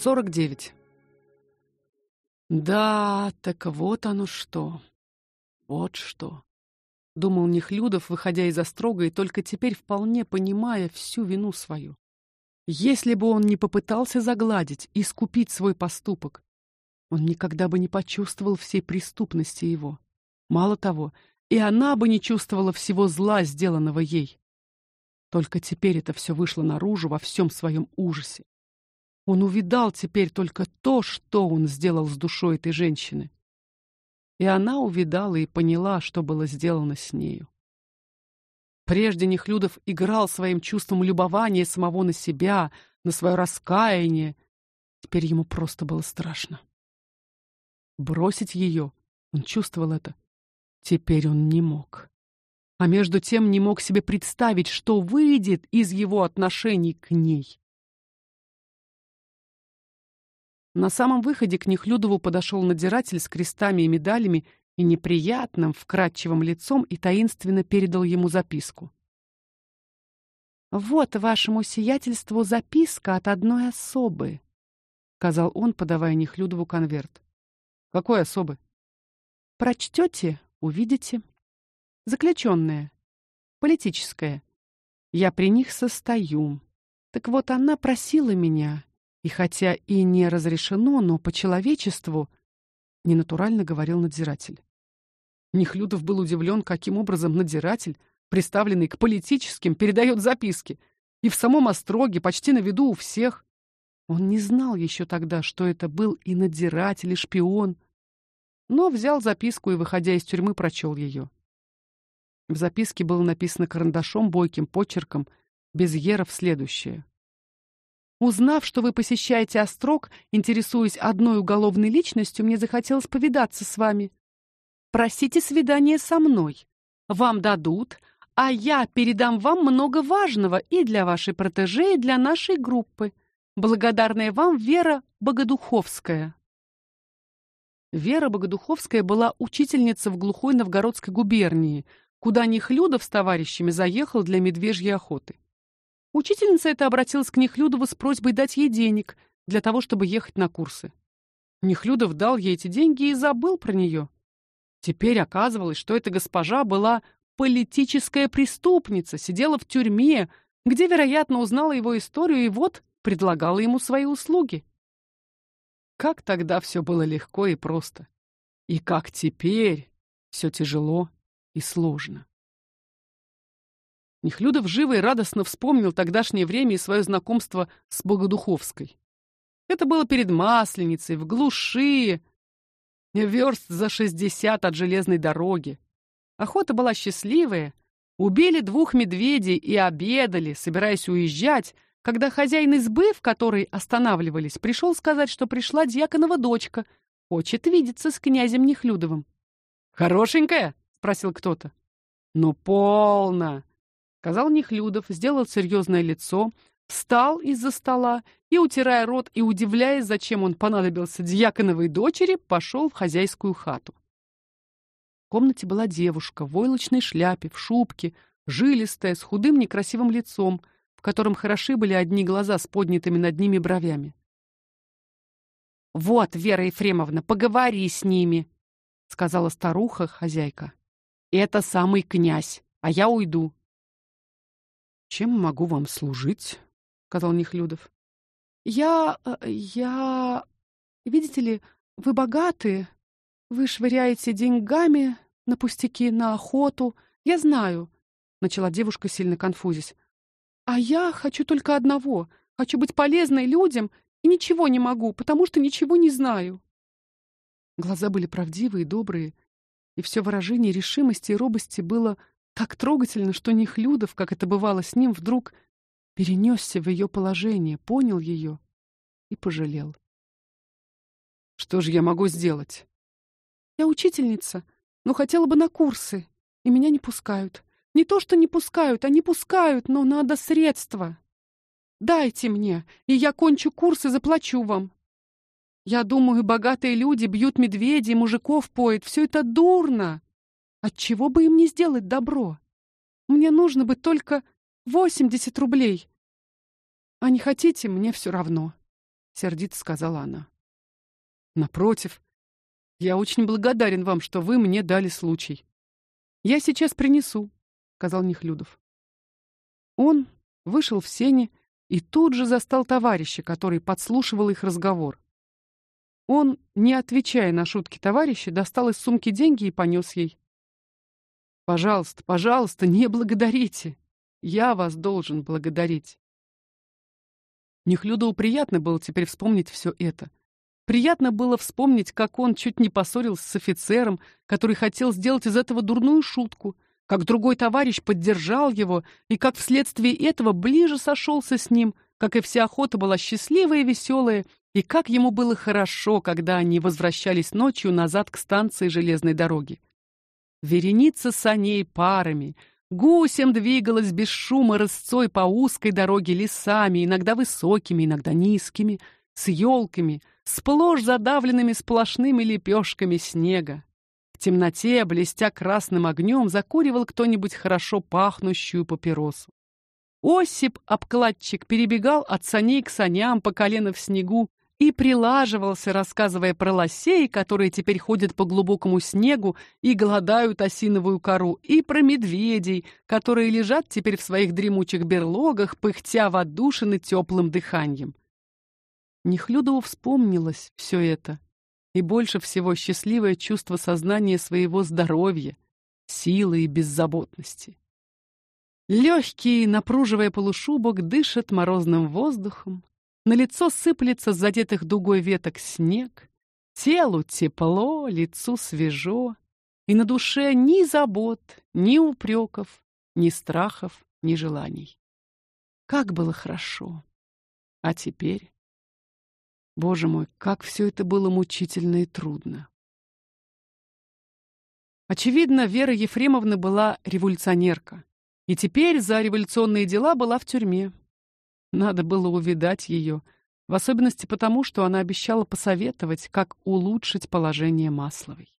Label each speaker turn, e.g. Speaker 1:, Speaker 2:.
Speaker 1: 49. Да, так вот оно что. Вот что. Думал Нехлюдов, выходя из острога и только теперь вполне понимая всю вину свою. Если бы он не попытался загладить и искупить свой поступок, он никогда бы не почувствовал всей преступности его. Мало того, и она бы не чувствовала всего зла, сделанного ей. Только теперь это все вышло наружу во всем своем ужасе. Он увидал теперь только то, что он сделал с душой этой женщины. И она увидала и поняла, что было сделано с нею. Прежде Нехлюдов играл своим чувством любования самого на себя, на свое раскаяние. Теперь ему просто было страшно. Бросить ее, он чувствовал это. Теперь он не мог. А между тем не мог себе представить, что выйдет из его отношений к ней. На самом выходе к Нехлюдову подошел надзиратель с крестами и медалями и неприятным, вкрадчивым лицом и таинственно передал ему записку. Вот вашему сиятельству записка от одной особы, сказал он, подавая Нехлюдову конверт. Какой особы? Прочтете, увидите. Заключенная. Политическая. Я при них состою. Так вот она просила меня, и хотя и не разрешено, но по человечеству, ненатурально говорил надзиратель. Нехлюдов был удивлен, каким образом надзиратель, приставленный к политическим, передает записки, и в самом остроге, почти на виду у всех. Он не знал еще тогда, что это был и надзиратель, и шпион, но взял записку и, выходя из тюрьмы, прочел ее. В записке было написано карандашом бойким почерком без еров следующее: Узнав, что вы посещаете Острог, интересуясь одной уголовной личностью, мне захотелось повидаться с вами. Просите свидания со мной. Вам дадут, а я передам вам много важного и для вашей протеже, и для нашей группы. Благодарная вам Вера Богодуховская. Вера Богодуховская была учительница в глухой Новгородской губернии, куда Нехлюдов с товарищами заехал для медвежьей охоты. Учительница эта обратилась к Нехлюдову с просьбой дать ей денег для того, чтобы ехать на курсы. Нехлюдов дал ей эти деньги и забыл про нее. Теперь оказывалось, что эта госпожа была политическая преступница, сидела в тюрьме, где, вероятно, узнала его историю и вот предлагала ему свои услуги. Как тогда все было легко и просто, и как теперь все тяжело и сложно. Нехлюдов живо и радостно вспомнил тогдашнее время и свое знакомство с Богодуховской. Это было перед Масленицей, в глуши, верст за шестьдесят от железной дороги. Охота была счастливая. Убили двух медведей и обедали, собираясь уезжать, когда хозяин избы, в которой останавливались, пришел сказать, что пришла дьяконова дочка, хочет видеться с князем Нехлюдовым. Хорошенькая? спросил кто-то. Ну полно, сказал Нехлюдов, сделал серьезное лицо, встал из-за стола и, утирая рот и удивляясь, зачем он понадобился дьяконовой дочери, пошел в хозяйскую хату. В комнате была девушка в войлочной шляпе, в шубке, жилистая, с худым некрасивым лицом, в котором хороши были одни глаза с поднятыми над ними бровями. Вот, Вера Ефремовна, поговори с ними, сказала старуха, хозяйка. Это самый князь, а я уйду. Чем могу вам служить? сказал Нехлюдов. Я э, я видите ли, вы богаты, вы швыряете деньгами на пустяки, на охоту. Я знаю, начала девушка сильно конфузясь. А я хочу только одного: хочу быть полезной людям и ничего не могу, потому что ничего не знаю. Глаза были правдивые, добрые, и все выражение решимости и робости было так трогательно, что Нехлюдов, как это бывало с ним, вдруг перенесся в ее положение, понял ее и пожалел. Что же я могу сделать? Я учительница, но хотела бы на курсы, и меня не пускают. Не то, что не пускают, они пускают, но надо средства. Дайте мне, и я кончу курс и заплачу вам. Я думаю, богатые люди бьют медведей, мужиков поют, все это дурно. От чего бы им не сделать добро? Мне нужно бы только восемьдесят рублей. А не хотите, мне все равно. сердито сказала она. Напротив, я очень благодарен вам, что вы мне дали случай. Я сейчас принесу, сказал Нехлюдов. Он вышел в сени и тут же застал товарища, который подслушивал их разговор. Он, не отвечая на шутки товарища, достал из сумки деньги и понес ей. Пожалуйста, пожалуйста, не благодарите. Я вас должен благодарить. Нехлюдову приятно было теперь вспомнить все это. Приятно было вспомнить, как он чуть не поссорился с офицером, который хотел сделать из этого дурную шутку, как другой товарищ поддержал его, и как вследствие этого ближе сошелся с ним, как и вся охота была счастливая и веселая, и как ему было хорошо, когда они возвращались ночью назад к станции железной дороги. Вереница саней парами, гусем двигалась без шума рысцой по узкой дороге лесами, иногда высокими, иногда низкими, с елками, сплошь задавленными сплошными лепешками снега. В темноте, блестя красным огнем, закуривал кто-нибудь хорошо пахнущую папиросу. Осип, обкладчик, перебегал от саней к саням по колено в снегу и прилаживался, рассказывая про лосей, которые теперь ходят по глубокому снегу и голодают осиновую кору, и про медведей, которые лежат теперь в своих дремучих берлогах, пыхтя в отдушины теплым дыханием. Нехлюдову вспомнилось все это, и больше всего счастливое чувство сознания своего здоровья, силы и беззаботности. Легкий, напруживая полушубок, дышит морозным воздухом, на лицо сыплется с задетых дугой веток снег, телу тепло, лицу свежо, и на душе ни забот, ни упреков, ни страхов, ни желаний. Как было хорошо. А теперь Боже мой, как все это было мучительно и трудно. Очевидно, Вера Ефремовна была революционерка, и теперь за революционные дела была в тюрьме. Надо было увидать ее, в особенности потому, что она обещала посоветовать, как улучшить положение Масловой.